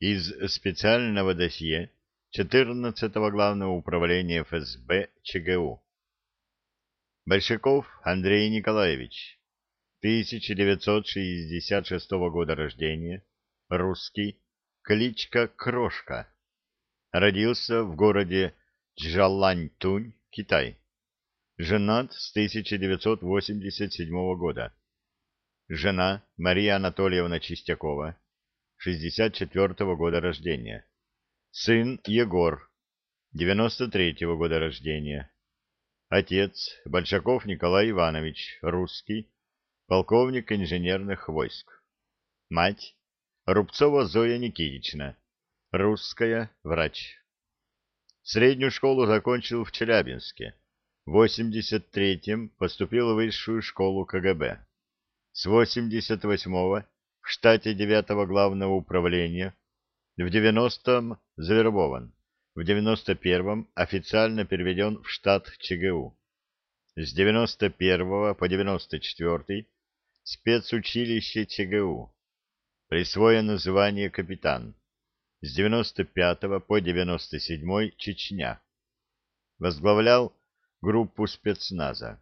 из специального досье 14-го Главного управления ФСБ ЧГУ. Большаков Андрей Николаевич, 1966 года рождения, русский, кличка Крошка. Родился в городе Джаланьтунь, Китай. Женат с 1987 года. Жена Мария Анатольевна Чистякова, 64 -го года рождения. Сын Егор, 93 -го года рождения. Отец Большаков Николай Иванович, русский, полковник инженерных войск. Мать Рубцова Зоя Никитична, русская, врач. Среднюю школу закончил в Челябинске. В 83-м поступил в высшую школу КГБ. С 88-го штате 9-го главного управления, в 90-м завербован, в 91-м официально переведен в штат ЧГУ. С 91 по 94 спецучилище ЧГУ. Присвоено звание капитан. С 95 по 97 Чечня. Возглавлял группу спецназа.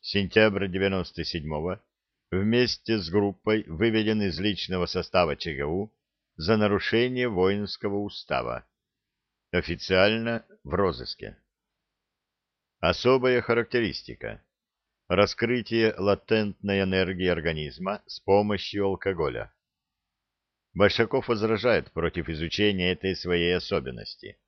Сентябрь 97 -го вместе с группой выведен из личного состава ЧГУ за нарушение воинского устава. Официально в розыске. Особая характеристика. Раскрытие латентной энергии организма с помощью алкоголя. Большаков возражает против изучения этой своей особенности.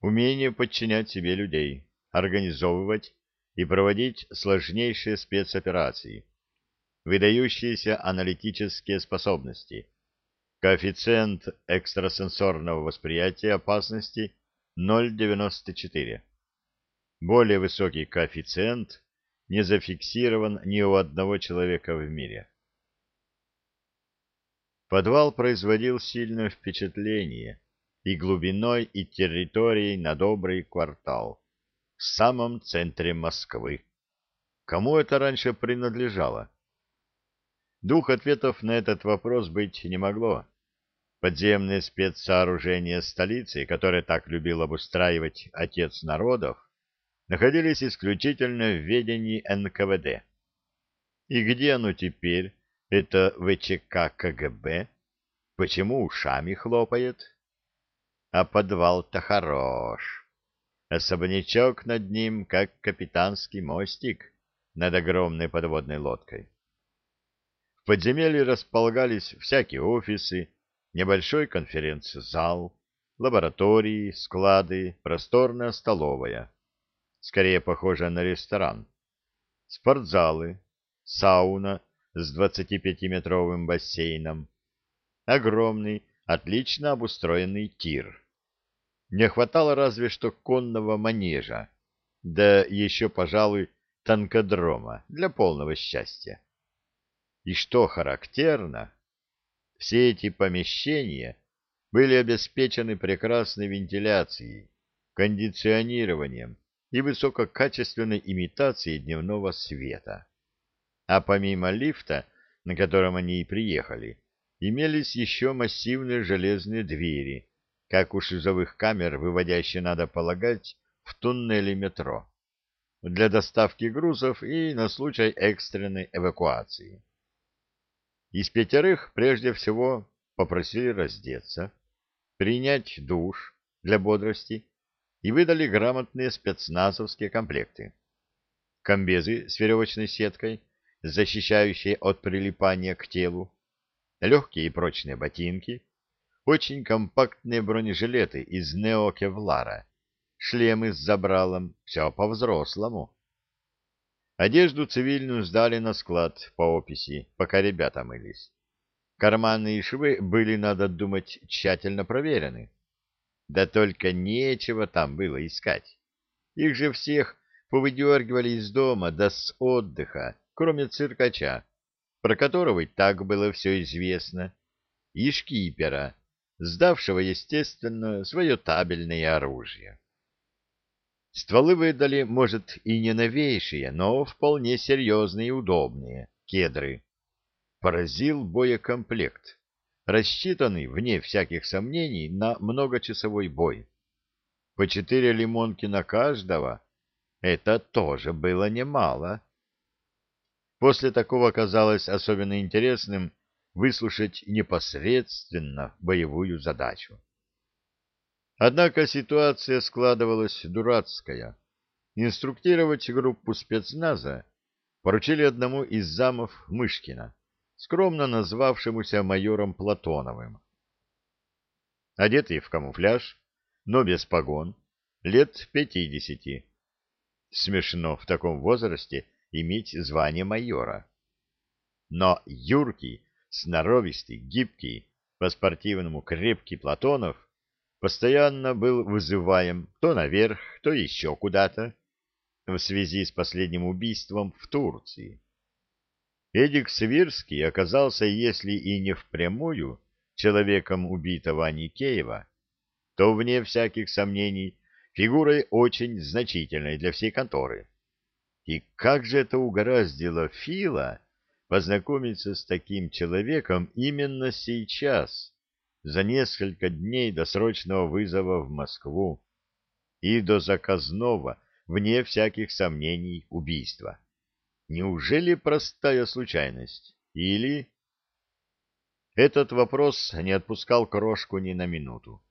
Умение подчинять себе людей, организовывать и проводить сложнейшие спецоперации, выдающиеся аналитические способности, коэффициент экстрасенсорного восприятия опасности 0,94. Более высокий коэффициент не зафиксирован ни у одного человека в мире. Подвал производил сильное впечатление и глубиной, и территорией на добрый квартал, в самом центре Москвы. Кому это раньше принадлежало? Двух ответов на этот вопрос быть не могло. Подземные спецсооружения столицы, которые так любил обустраивать отец народов, находились исключительно в ведении НКВД. И где оно теперь, это ВЧК КГБ? Почему ушами хлопает? А подвал-то хорош. Особнячок над ним, как капитанский мостик над огромной подводной лодкой. Подземелье располагались всякие офисы, небольшой конференц-зал, лаборатории, склады, просторная столовая, скорее похожая на ресторан, спортзалы, сауна с 25-метровым бассейном, огромный, отлично обустроенный тир. Не хватало разве что конного манежа, да еще, пожалуй, танкодрома для полного счастья. И что характерно, все эти помещения были обеспечены прекрасной вентиляцией, кондиционированием и высококачественной имитацией дневного света. А помимо лифта, на котором они и приехали, имелись еще массивные железные двери, как у шизовых камер, выводящие, надо полагать, в туннели метро, для доставки грузов и на случай экстренной эвакуации. Из пятерых прежде всего попросили раздеться, принять душ для бодрости и выдали грамотные спецназовские комплекты. Комбезы с веревочной сеткой, защищающие от прилипания к телу, легкие и прочные ботинки, очень компактные бронежилеты из неокевлара, шлемы с забралом, все по-взрослому. Одежду цивильную сдали на склад по описи, пока ребята мылись. Карманы и швы были, надо думать, тщательно проверены. Да только нечего там было искать. Их же всех повыдергивали из дома да с отдыха, кроме циркача, про которого и так было все известно, и шкипера, сдавшего, естественно, свое табельное оружие. Стволы выдали, может, и не новейшие, но вполне серьезные и удобные кедры. Поразил боекомплект. рассчитанный, вне всяких сомнений, на многочасовой бой. По четыре лимонки на каждого — это тоже было немало. После такого казалось особенно интересным выслушать непосредственно боевую задачу. Однако ситуация складывалась дурацкая. Инструктировать группу спецназа поручили одному из замов Мышкина, скромно назвавшемуся майором Платоновым. Одетый в камуфляж, но без погон, лет пятидесяти. Смешно в таком возрасте иметь звание майора. Но юркий, сноровистый, гибкий, по-спортивному крепкий Платонов постоянно был вызываем то наверх, то еще куда-то, в связи с последним убийством в Турции. Эдик Свирский оказался, если и не впрямую, человеком убитого Аникеева, то, вне всяких сомнений, фигурой очень значительной для всей конторы. И как же это угораздило Фила познакомиться с таким человеком именно сейчас, за несколько дней до срочного вызова в Москву и до заказного, вне всяких сомнений, убийства. Неужели простая случайность? Или... Этот вопрос не отпускал крошку ни на минуту.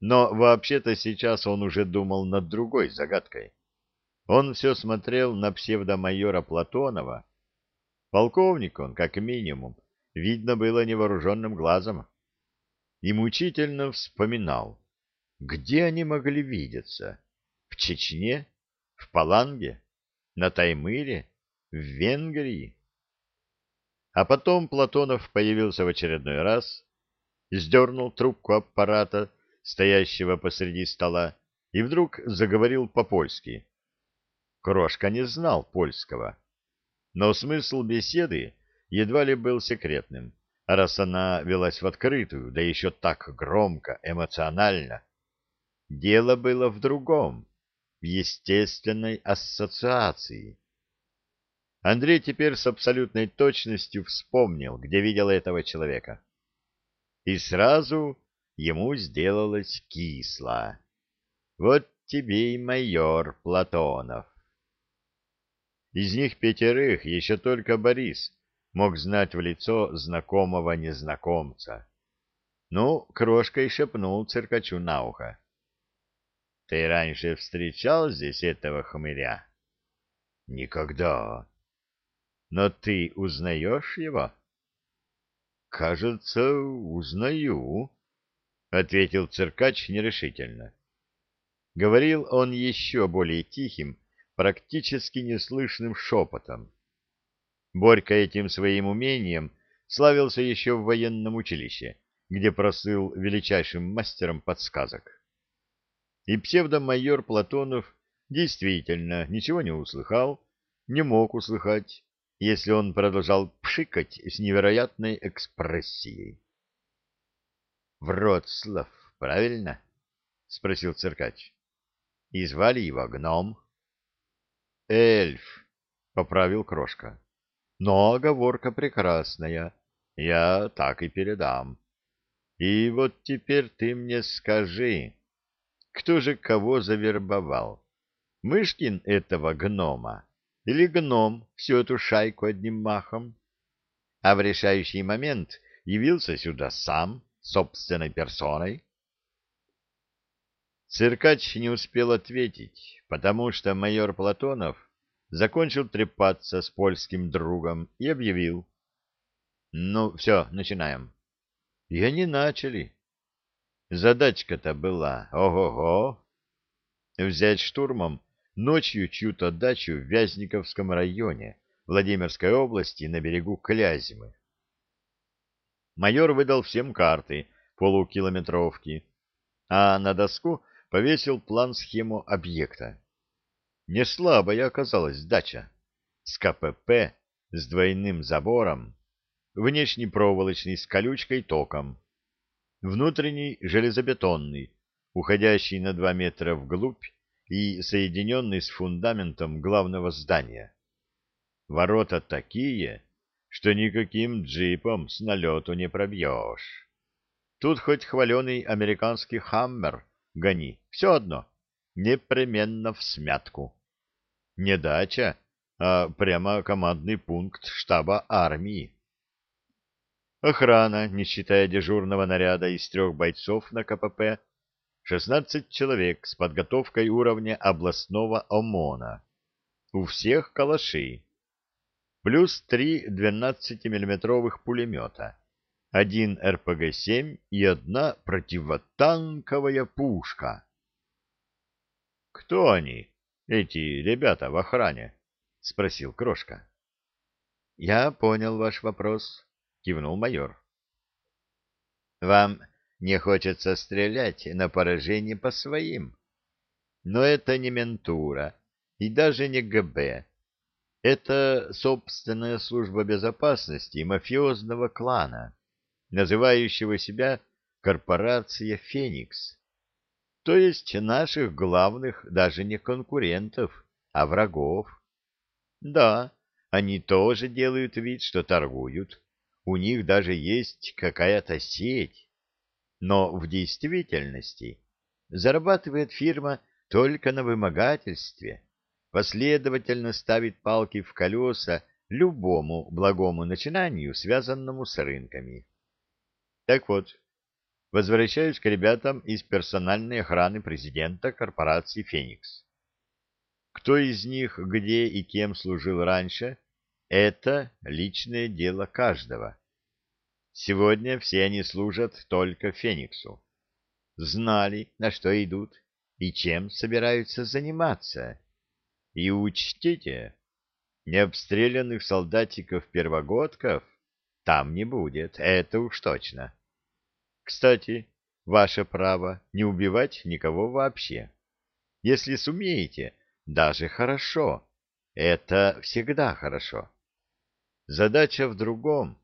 Но вообще-то сейчас он уже думал над другой загадкой. Он все смотрел на псевдомайора Платонова. Полковник он, как минимум, видно было невооруженным глазом и мучительно вспоминал, где они могли видеться? В Чечне? В Паланге? На Таймыре? В Венгрии? А потом Платонов появился в очередной раз, сдернул трубку аппарата, стоящего посреди стола, и вдруг заговорил по-польски. Крошка не знал польского, но смысл беседы едва ли был секретным раз она велась в открытую, да еще так громко, эмоционально. Дело было в другом, в естественной ассоциации. Андрей теперь с абсолютной точностью вспомнил, где видел этого человека. И сразу ему сделалось кисло. Вот тебе и майор Платонов. Из них пятерых еще только Борис мог знать в лицо знакомого незнакомца. Ну, крошкой шепнул циркачу на ухо. — Ты раньше встречал здесь этого хмыря? — Никогда. — Но ты узнаешь его? — Кажется, узнаю, — ответил циркач нерешительно. Говорил он еще более тихим, практически неслышным шепотом. Борька этим своим умением славился еще в военном училище, где просыл величайшим мастером подсказок. И псевдомайор Платонов действительно ничего не услыхал, не мог услыхать, если он продолжал пшикать с невероятной экспрессией. — Вроцлав, правильно? — спросил циркач. — И звали его гном. — Эльф, — поправил Крошка. Но оговорка прекрасная, я так и передам. И вот теперь ты мне скажи, кто же кого завербовал? Мышкин этого гнома или гном всю эту шайку одним махом? А в решающий момент явился сюда сам, собственной персоной? Циркач не успел ответить, потому что майор Платонов закончил трепаться с польским другом и объявил. — Ну, все, начинаем. И они начали. Задачка-то была, ого-го, взять штурмом ночью чью-то дачу в Вязниковском районе Владимирской области на берегу Клязьмы. Майор выдал всем карты полукилометровки, а на доску повесил план-схему объекта. Не слабая оказалась дача. С КПП, с двойным забором, внешний проволочный с колючкой током, внутренний железобетонный, уходящий на два метра вглубь и соединенный с фундаментом главного здания. Ворота такие, что никаким джипом с налету не пробьешь. Тут хоть хваленый американский «Хаммер» гони, все одно, непременно в смятку. Не дача, а прямо командный пункт штаба армии. Охрана, не считая дежурного наряда из трех бойцов на КПП, 16 человек с подготовкой уровня областного ОМОНа. У всех калаши. Плюс три 12-миллиметровых пулемета, один РПГ-7 и одна противотанковая пушка. «Кто они, эти ребята в охране?» — спросил Крошка. «Я понял ваш вопрос», — кивнул майор. «Вам не хочется стрелять на поражение по своим. Но это не ментура и даже не ГБ. Это собственная служба безопасности мафиозного клана, называющего себя корпорация «Феникс». То есть наших главных даже не конкурентов, а врагов. Да, они тоже делают вид, что торгуют. У них даже есть какая-то сеть но в действительности зарабатывает фирма только на вымогательстве, последовательно ставит палки в колеса любому благому начинанию, связанному с рынками. Так вот, возвращаюсь к ребятам из персональной охраны президента корпорации «Феникс». Кто из них где и кем служил раньше, это личное дело каждого. Сегодня все они служат только Фениксу. Знали, на что идут и чем собираются заниматься. И учтите, необстрелянных солдатиков-первогодков там не будет, это уж точно. Кстати, ваше право не убивать никого вообще. Если сумеете, даже хорошо. Это всегда хорошо. Задача в другом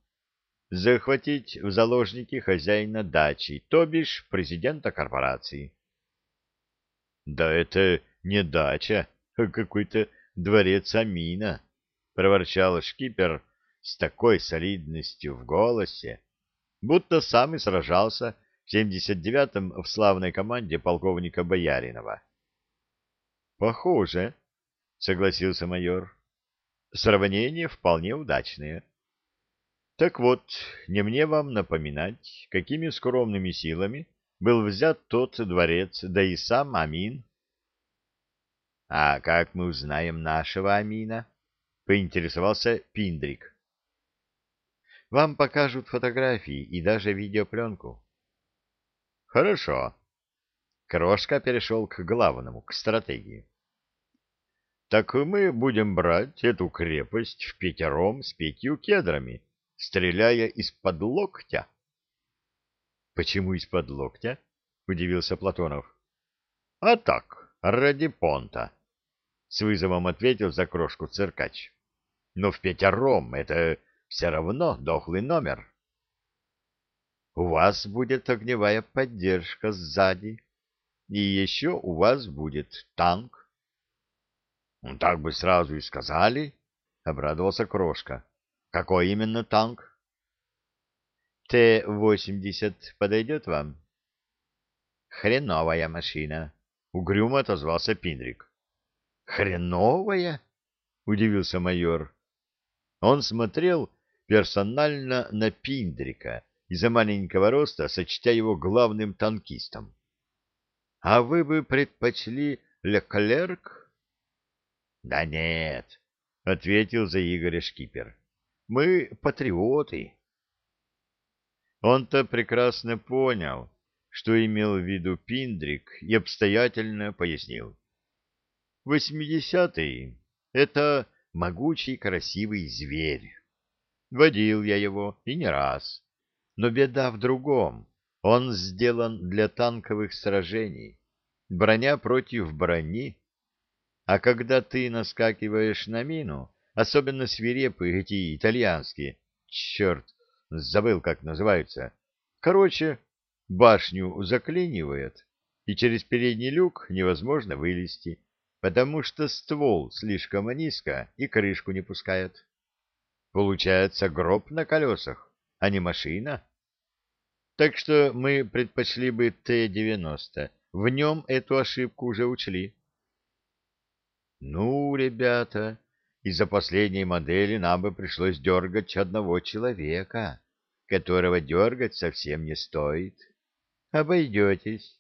захватить в заложники хозяина дачи, то бишь президента корпорации. — Да это не дача, а какой-то дворец Амина, — проворчал шкипер с такой солидностью в голосе, будто сам и сражался в 79-м в славной команде полковника Бояринова. — Похоже, — согласился майор. — Сравнение вполне удачное. — так вот, не мне вам напоминать, какими скромными силами был взят тот дворец, да и сам Амин. — А как мы узнаем нашего Амина? — поинтересовался Пиндрик. — Вам покажут фотографии и даже видеопленку. — Хорошо. Крошка перешел к главному, к стратегии. — Так мы будем брать эту крепость в пятером с пятью кедрами — стреляя из-под локтя. — Почему из-под локтя? — удивился Платонов. — А так, ради понта, — с вызовом ответил за крошку циркач. — Но в пятером это все равно дохлый номер. — У вас будет огневая поддержка сзади, и еще у вас будет танк. — Так бы сразу и сказали, — обрадовался Крошка. Какой именно танк? Т-80 подойдет вам? Хреновая машина. Угрюмо отозвался Пиндрик. Хреновая? Удивился майор. Он смотрел персонально на Пиндрика из-за маленького роста, сочтя его главным танкистом. — А вы бы предпочли Леклерк? — Да нет, — ответил за Игоря шкипер. Мы патриоты. Он-то прекрасно понял, что имел в виду Пиндрик, и обстоятельно пояснил. Восьмидесятый — это могучий красивый зверь. Водил я его и не раз. Но беда в другом. Он сделан для танковых сражений. Броня против брони. А когда ты наскакиваешь на мину, Особенно свирепые эти итальянские. Черт, забыл, как называются. Короче, башню заклинивает, и через передний люк невозможно вылезти, потому что ствол слишком низко и крышку не пускает. Получается гроб на колесах, а не машина. Так что мы предпочли бы Т-90. В нем эту ошибку уже учли. Ну, ребята, из-за последней модели нам бы пришлось дергать одного человека, которого дергать совсем не стоит. Обойдетесь.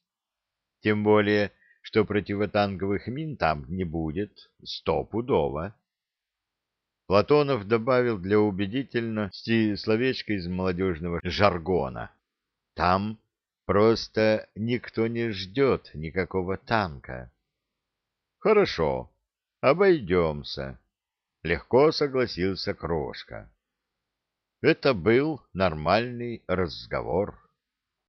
Тем более, что противотанковых мин там не будет, стопудово. Платонов добавил для убедительности словечко из молодежного жаргона. Там просто никто не ждет никакого танка. Хорошо, обойдемся. Легко согласился Крошка. Это был нормальный разговор.